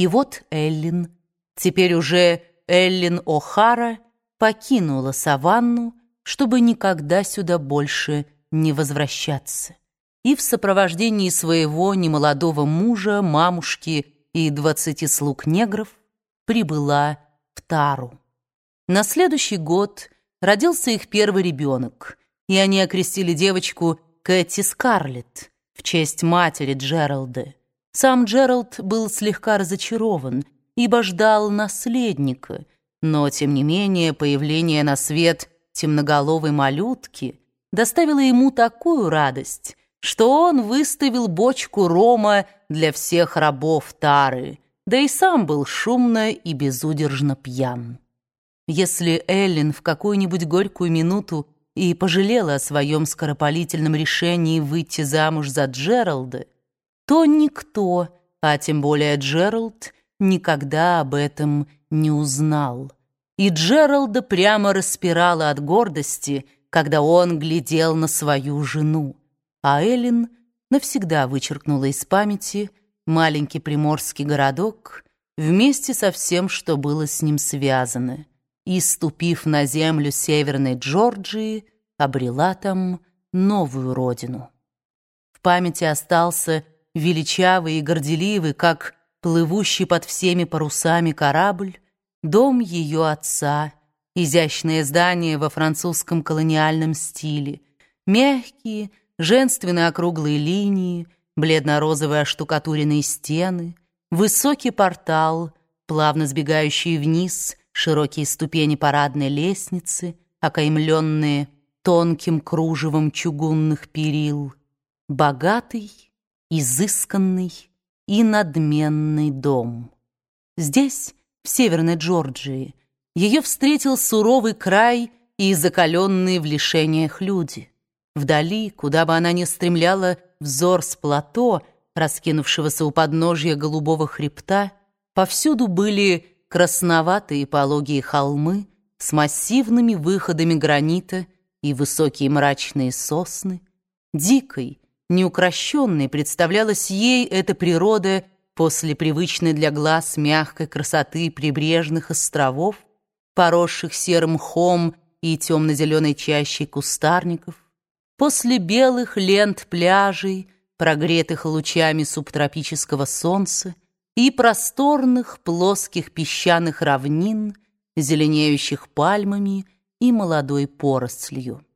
И вот Эллин, теперь уже Эллин О'Хара, покинула саванну, чтобы никогда сюда больше не возвращаться. И в сопровождении своего немолодого мужа, мамушки и двадцати слуг негров прибыла в Тару. На следующий год родился их первый ребенок, и они окрестили девочку Кэти Скарлетт в честь матери Джералда. Сам Джеральд был слегка разочарован, ибо ждал наследника, но, тем не менее, появление на свет темноголовой малютки доставило ему такую радость, что он выставил бочку рома для всех рабов Тары, да и сам был шумно и безудержно пьян. Если Эллен в какую-нибудь горькую минуту и пожалела о своем скоропалительном решении выйти замуж за Джералда, то никто, а тем более Джеральд, никогда об этом не узнал. И Джералда прямо распирала от гордости, когда он глядел на свою жену. А Эллен навсегда вычеркнула из памяти маленький приморский городок вместе со всем, что было с ним связано, и, ступив на землю Северной Джорджии, обрела там новую родину. В памяти остался величавый и горделивый, как плывущий под всеми парусами корабль, дом ее отца, изящное здание во французском колониальном стиле, мягкие, женственные округлые линии, бледно-розовые оштукатуренные стены, высокий портал, плавно сбегающие вниз, широкие ступени парадной лестницы, окаймленные тонким кружевом чугунных перил, богатый, изысканный и надменный дом. Здесь, в Северной Джорджии, ее встретил суровый край и закаленные в лишениях люди. Вдали, куда бы она ни стремляла взор с плато, раскинувшегося у подножья голубого хребта, повсюду были красноватые пологие холмы с массивными выходами гранита и высокие мрачные сосны, дикой, Неукрощенной представлялась ей эта природа после привычной для глаз мягкой красоты прибрежных островов, поросших серым мхом и темно-зеленой чащей кустарников, после белых лент пляжей, прогретых лучами субтропического солнца, и просторных плоских песчаных равнин, зеленеющих пальмами и молодой порослью.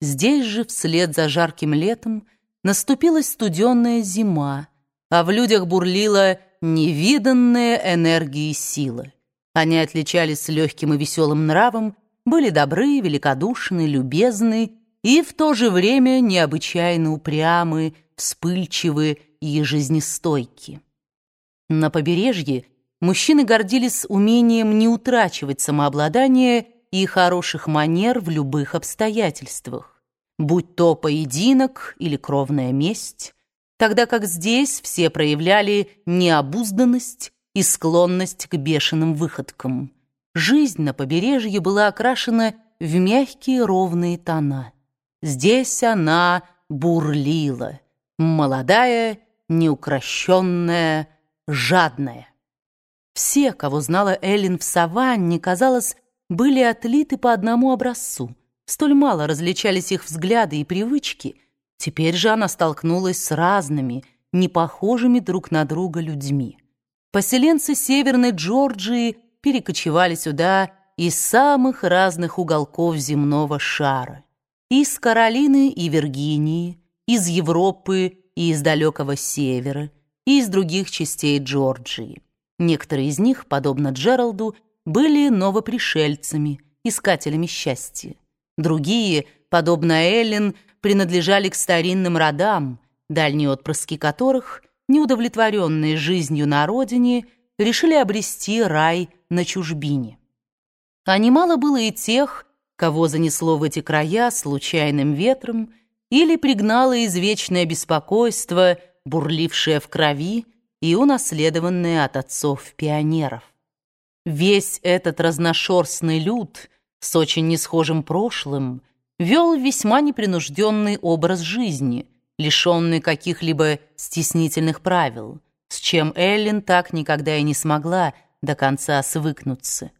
Здесь же, вслед за жарким летом, Наступила студенная зима, а в людях бурлила невиданная энергия и сила. Они отличались легким и веселым нравом, были добры, великодушны, любезны и в то же время необычайно упрямы, вспыльчивы и жизнестойки. На побережье мужчины гордились умением не утрачивать самообладание и хороших манер в любых обстоятельствах будь то поединок или кровная месть, тогда как здесь все проявляли необузданность и склонность к бешеным выходкам. Жизнь на побережье была окрашена в мягкие ровные тона. Здесь она бурлила, молодая, неукрощенная, жадная. Все, кого знала Эллен в саванне, казалось, были отлиты по одному образцу — Столь мало различались их взгляды и привычки. Теперь же она столкнулась с разными, не похожими друг на друга людьми. Поселенцы Северной Джорджии перекочевали сюда из самых разных уголков земного шара. Из Каролины и Виргинии, из Европы и из далекого севера, и из других частей Джорджии. Некоторые из них, подобно Джералду, были новопришельцами, искателями счастья. Другие, подобно Эллен, принадлежали к старинным родам, дальние отпрыски которых, неудовлетворенные жизнью на родине, решили обрести рай на чужбине. А немало было и тех, кого занесло в эти края случайным ветром или пригнало извечное беспокойство, бурлившее в крови и унаследованное от отцов-пионеров. Весь этот разношерстный люд — с очень несхожим прошлым, вел весьма непринужденный образ жизни, лишенный каких-либо стеснительных правил. с чем Эллен так никогда и не смогла до конца свыкнуться.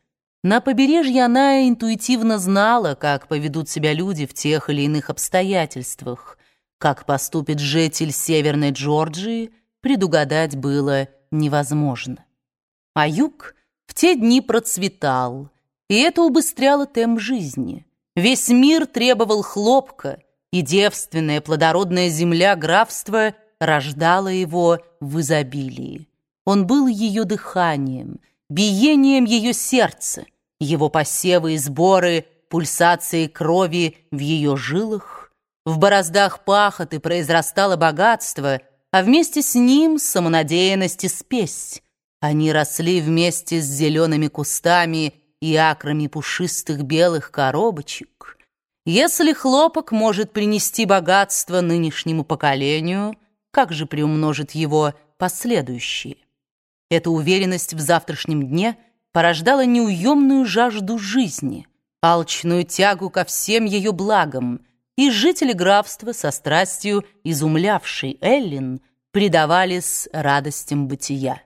На побережье она интуитивно знала, как поведут себя люди в тех или иных обстоятельствах. Как поступит житель Северной Джорджии, предугадать было невозможно. А юг в те дни процветал, и это убыстряло темп жизни. Весь мир требовал хлопка, и девственная плодородная земля графства рождала его в изобилии. Он был ее дыханием, биением ее сердца, его посевы и сборы, пульсации крови в ее жилах. В бороздах пахоты произрастало богатство, а вместе с ним самонадеянность и спесь. Они росли вместе с зелеными кустами и акрами пушистых белых коробочек. Если хлопок может принести богатство нынешнему поколению, как же приумножит его последующие? Эта уверенность в завтрашнем дне порождала неуемную жажду жизни, алчную тягу ко всем ее благам, и жители графства со страстью изумлявшей Эллин предавались радостям бытия.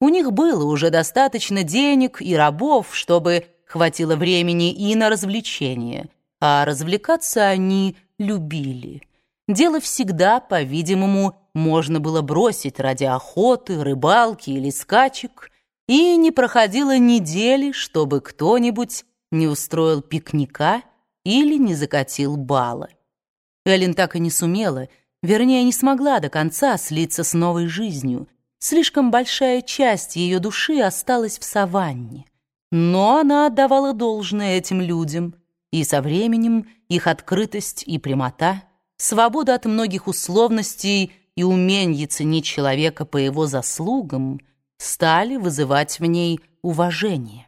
У них было уже достаточно денег и рабов, чтобы хватило времени и на развлечения, а развлекаться они любили. Дело всегда, по-видимому, можно было бросить ради охоты, рыбалки или скачек, и не проходило недели, чтобы кто-нибудь не устроил пикника или не закатил бала. Эллен так и не сумела, вернее, не смогла до конца слиться с новой жизнью. Слишком большая часть ее души осталась в саванне. Но она отдавала должное этим людям, и со временем их открытость и прямота, свобода от многих условностей и умение ценить человека по его заслугам стали вызывать в ней уважение.